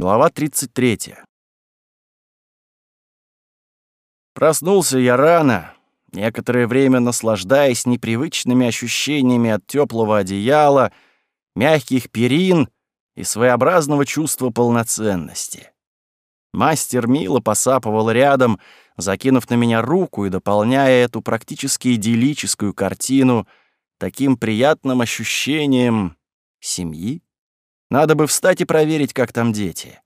Глава 33. Проснулся я рано, некоторое время наслаждаясь непривычными ощущениями от теплого одеяла, мягких перин и своеобразного чувства полноценности. Мастер мило посапывал рядом, закинув на меня руку и дополняя эту практически идиллическую картину таким приятным ощущением семьи. Надо бы встать и проверить, как там дети.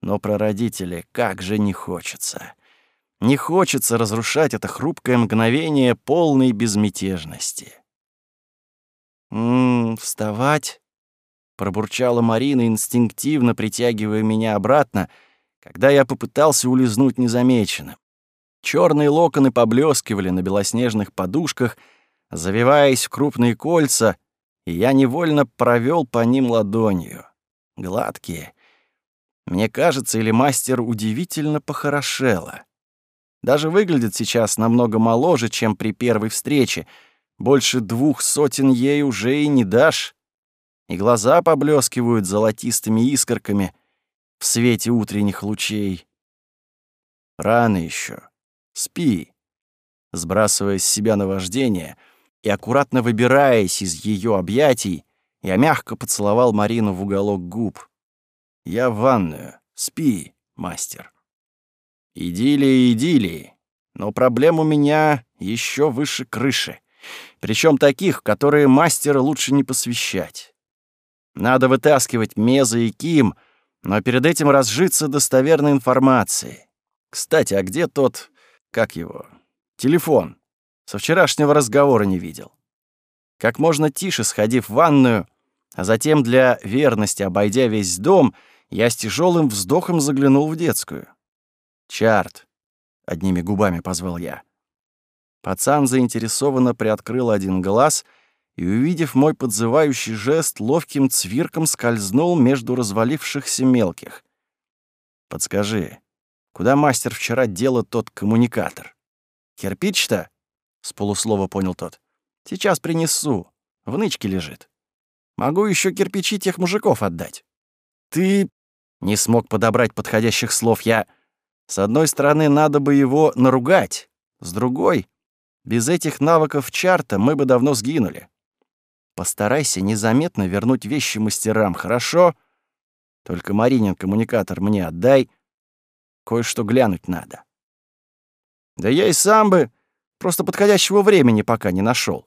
Но про родителей как же не хочется. Не хочется разрушать это хрупкое мгновение полной безмятежности. «М-м, вставать?» — пробурчала Марина, инстинктивно притягивая меня обратно, когда я попытался улизнуть незамеченным. Черные локоны поблескивали на белоснежных подушках, завиваясь в крупные кольца, я невольно провел по ним ладонью. Гладкие. Мне кажется, или мастер удивительно похорошела. Даже выглядит сейчас намного моложе, чем при первой встрече. Больше двух сотен ей уже и не дашь. И глаза поблескивают золотистыми искорками в свете утренних лучей. Рано еще. Спи. Сбрасывая с себя наваждение — и, аккуратно выбираясь из ее объятий, я мягко поцеловал Марину в уголок губ. «Я в ванную. Спи, мастер». Идиллия, идиллии. Но проблем у меня еще выше крыши. Причем таких, которые мастера лучше не посвящать. Надо вытаскивать Меза и Ким, но перед этим разжиться достоверной информацией. Кстати, а где тот, как его, телефон? Со вчерашнего разговора не видел. Как можно тише сходив в ванную, а затем для верности обойдя весь дом, я с тяжелым вздохом заглянул в детскую. «Чарт!» — одними губами позвал я. Пацан заинтересованно приоткрыл один глаз и, увидев мой подзывающий жест, ловким цвирком скользнул между развалившихся мелких. «Подскажи, куда мастер вчера делал тот коммуникатор? Кирпич-то?» С полуслова понял тот. Сейчас принесу. В нычке лежит. Могу еще кирпичи тех мужиков отдать. Ты не смог подобрать подходящих слов. Я с одной стороны, надо бы его наругать, с другой, без этих навыков чарта мы бы давно сгинули. Постарайся незаметно вернуть вещи мастерам, хорошо? Только Маринин коммуникатор мне отдай. Кое-что глянуть надо. Да я и сам бы Просто подходящего времени пока не нашел.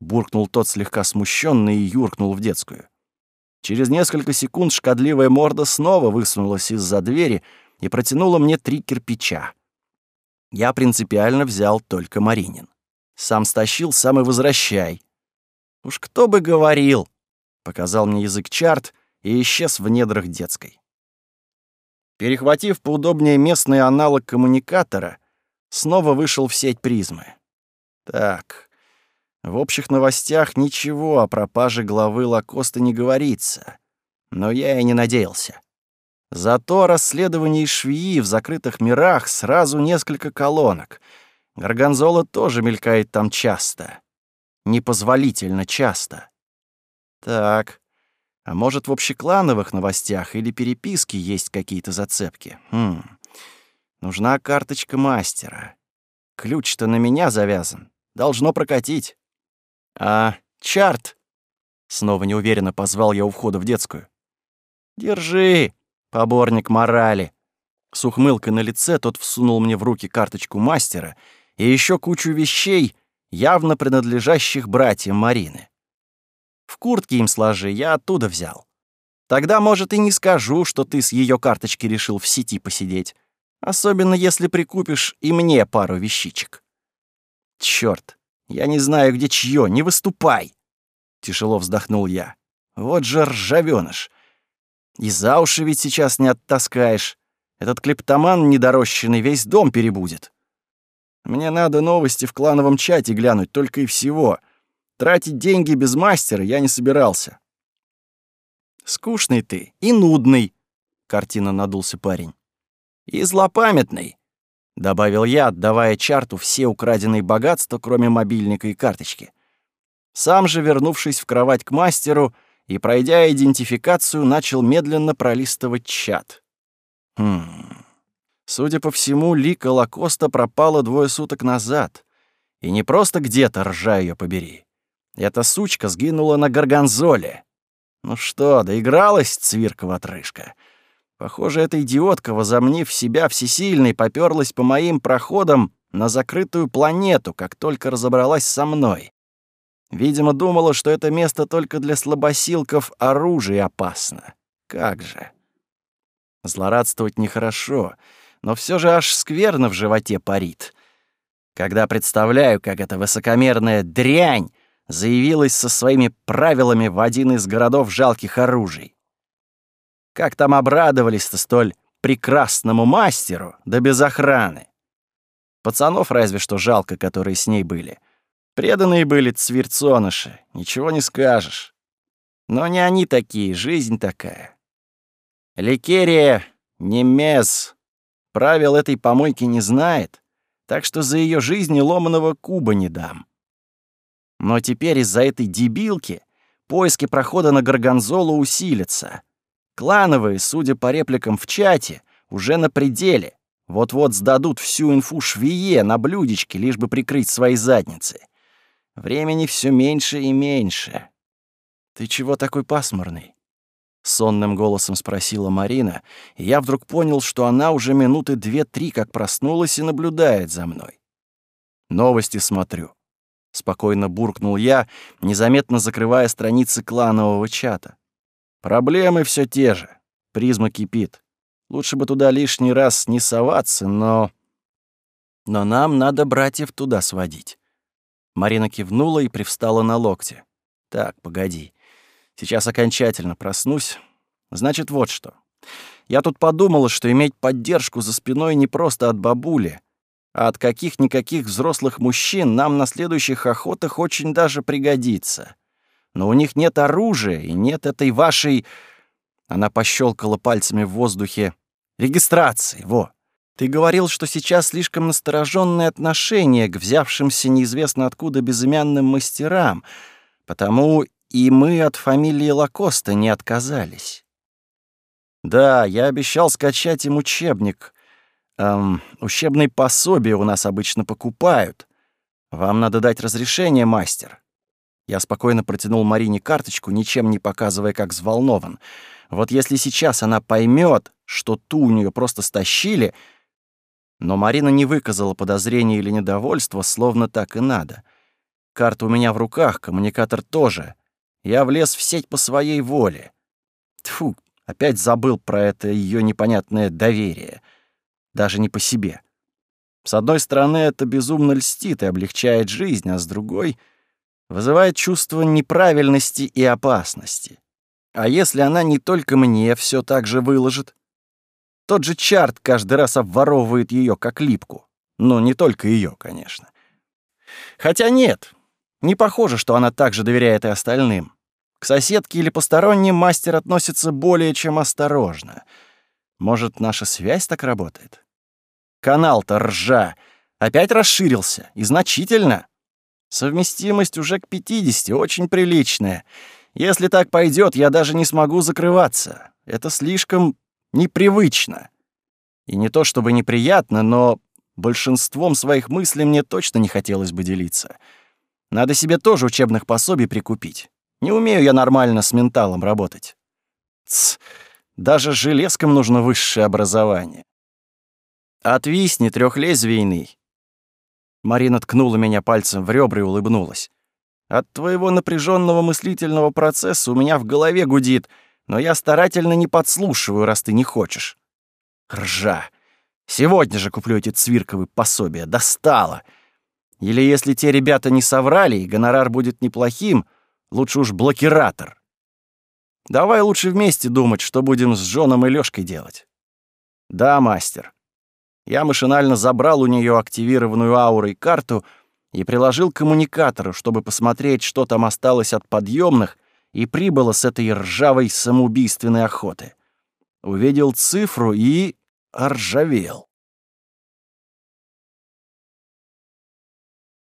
Буркнул тот слегка смущенный и юркнул в детскую. Через несколько секунд шкодливая морда снова высунулась из-за двери и протянула мне три кирпича. Я принципиально взял только Маринин. Сам стащил, сам и возвращай. Уж кто бы говорил, показал мне язык чарт и исчез в недрах детской. Перехватив поудобнее местный аналог коммуникатора, снова вышел в сеть призмы. Так, в общих новостях ничего о пропаже главы Лакоста не говорится, но я и не надеялся. Зато расследование швеи в закрытых мирах сразу несколько колонок. Гарганзола тоже мелькает там часто. Непозволительно часто. Так, а может, в общеклановых новостях или переписке есть какие-то зацепки? Хм. Нужна карточка мастера. Ключ-то на меня завязан. Должно прокатить. А, чарт! Снова неуверенно позвал я у входа в детскую. Держи, поборник морали. С ухмылкой на лице тот всунул мне в руки карточку мастера и еще кучу вещей, явно принадлежащих братьям Марины. В куртке им сложи, я оттуда взял. Тогда, может, и не скажу, что ты с ее карточки решил в сети посидеть. Особенно если прикупишь и мне пару вещичек. Чёрт, я не знаю, где чье, не выступай. Тяжело вздохнул я. Вот же ржавёныш. И за уши ведь сейчас не оттаскаешь. Этот клептоман недорощенный весь дом перебудет. Мне надо новости в клановом чате глянуть только и всего. Тратить деньги без мастера я не собирался. Скучный ты и нудный, картина надулся парень. И злопамятный, добавил я, отдавая чарту все украденные богатства, кроме мобильника и карточки. Сам же, вернувшись в кровать к мастеру и пройдя идентификацию, начал медленно пролистывать чат. Хм. Судя по всему, Лика Лакоста пропала двое суток назад. И не просто где-то, ржа ее побери. Эта сучка сгинула на Гарганзоле. Ну что, доигралась цвиркова-отрыжка? Похоже, эта идиотка, возомнив себя всесильной, попёрлась по моим проходам на закрытую планету, как только разобралась со мной. Видимо, думала, что это место только для слабосилков оружие опасно. Как же. Злорадствовать нехорошо, но все же аж скверно в животе парит. Когда представляю, как эта высокомерная дрянь заявилась со своими правилами в один из городов жалких оружий. Как там обрадовались-то столь прекрасному мастеру, да без охраны. Пацанов разве что жалко, которые с ней были. Преданные были цвирцоныши, ничего не скажешь. Но не они такие, жизнь такая. Ликерия не мез, правил этой помойки не знает, так что за ее жизнь ломаного куба не дам. Но теперь из-за этой дебилки поиски прохода на Горгонзолу усилятся. Клановые, судя по репликам в чате, уже на пределе. Вот-вот сдадут всю инфу швее на блюдечке, лишь бы прикрыть свои задницы. Времени все меньше и меньше. «Ты чего такой пасмурный?» — сонным голосом спросила Марина, и я вдруг понял, что она уже минуты две-три как проснулась и наблюдает за мной. «Новости смотрю», — спокойно буркнул я, незаметно закрывая страницы кланового чата. «Проблемы все те же. Призма кипит. Лучше бы туда лишний раз не соваться, но... Но нам надо братьев туда сводить». Марина кивнула и привстала на локте. «Так, погоди. Сейчас окончательно проснусь. Значит, вот что. Я тут подумала, что иметь поддержку за спиной не просто от бабули, а от каких-никаких взрослых мужчин нам на следующих охотах очень даже пригодится. Но у них нет оружия и нет этой вашей... Она пощелкала пальцами в воздухе. Регистрации, во. Ты говорил, что сейчас слишком настороженное отношение к взявшимся неизвестно откуда безымянным мастерам, потому и мы от фамилии Лакоста не отказались. Да, я обещал скачать им учебник, Эм, учебные пособия у нас обычно покупают. Вам надо дать разрешение, мастер. Я спокойно протянул Марине карточку, ничем не показывая, как взволнован. Вот если сейчас она поймет, что ту у нее просто стащили... Но Марина не выказала подозрения или недовольства, словно так и надо. Карта у меня в руках, коммуникатор тоже. Я влез в сеть по своей воле. Тфу, опять забыл про это ее непонятное доверие даже не по себе. С одной стороны, это безумно льстит и облегчает жизнь, а с другой — вызывает чувство неправильности и опасности. А если она не только мне все так же выложит? Тот же Чарт каждый раз обворовывает ее как липку. Ну, не только ее, конечно. Хотя нет, не похоже, что она также доверяет и остальным. К соседке или посторонним мастер относится более чем осторожно. Может, наша связь так работает? Канал-то ржа. Опять расширился. И значительно. Совместимость уже к 50, очень приличная. Если так пойдет, я даже не смогу закрываться. Это слишком непривычно. И не то чтобы неприятно, но большинством своих мыслей мне точно не хотелось бы делиться. Надо себе тоже учебных пособий прикупить. Не умею я нормально с менталом работать. Тс, даже железкам нужно высшее образование. «Отвисни, трехлезвийный!» Марина ткнула меня пальцем в ребра и улыбнулась. «От твоего напряженного мыслительного процесса у меня в голове гудит, но я старательно не подслушиваю, раз ты не хочешь». «Ржа! Сегодня же куплю эти цвирковые пособия. Достало! Или если те ребята не соврали, и гонорар будет неплохим, лучше уж блокиратор. Давай лучше вместе думать, что будем с Джоном и Лёшкой делать». «Да, мастер». Я машинально забрал у нее активированную аурой карту и приложил к коммуникатору, чтобы посмотреть, что там осталось от подъемных и прибыло с этой ржавой самоубийственной охоты. Увидел цифру и оржавел.